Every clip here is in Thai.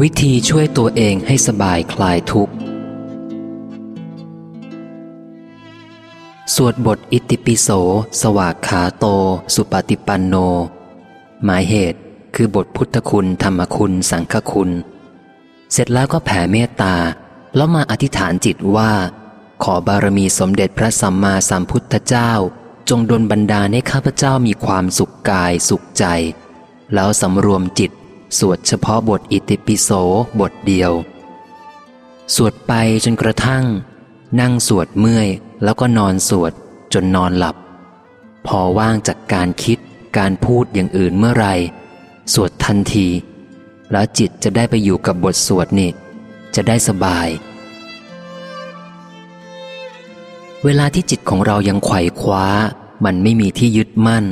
วิธีช่วยตัวเองให้สบายคลายทุกข์ สวดบทอิติปิโส สวากขาโต สุปฏิปันโน หมายเหตุคือบทพุทธคุณ ธรรมคุณ สังฆคุณ เสร็จแล้วก็แผ่เมตตา แล้วมาอธิษฐานจิตว่า ขอบารมีสมเด็จพระสัมมาสัมพุทธเจ้า จงดลบันดาลให้ข้าพเจ้ามีความสุขกายสุขใจ แล้วสำรวมจิต สวดเฉพาะบทอิติปิโสบทเดียว สวดไปจนกระทั่ง นั่งสวดเมื่อยแล้วก็นอนสวดจนนอนหลับ พอว่างจากการคิดการพูดอย่างอื่นเมื่อไร สวดทันที แล้วจิตจะได้ไปอยู่กับบทสวดนี่จะได้สบาย เวลาที่จิตของเรายังไขว่คว้า มันไม่มีที่ยึดมั่น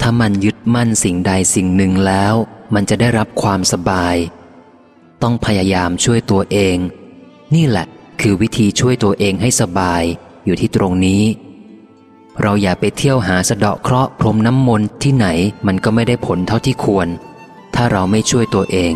ถ้ามันยึด มั่นสิ่งใดสิ่งหนึ่งแล้ว มันจะได้รับความสบาย ต้องพยายามช่วยตัวเอง นี่แหละคือวิธีช่วยตัวเองให้สบายอยู่ที่ตรงนี้ เราอย่าไปเที่ยวหาสะเดาะเคราะห์พรมน้ำมนต์ที่ไหนมันก็ไม่ได้ผลเท่าที่ควร ถ้าเราไม่ช่วยตัวเอง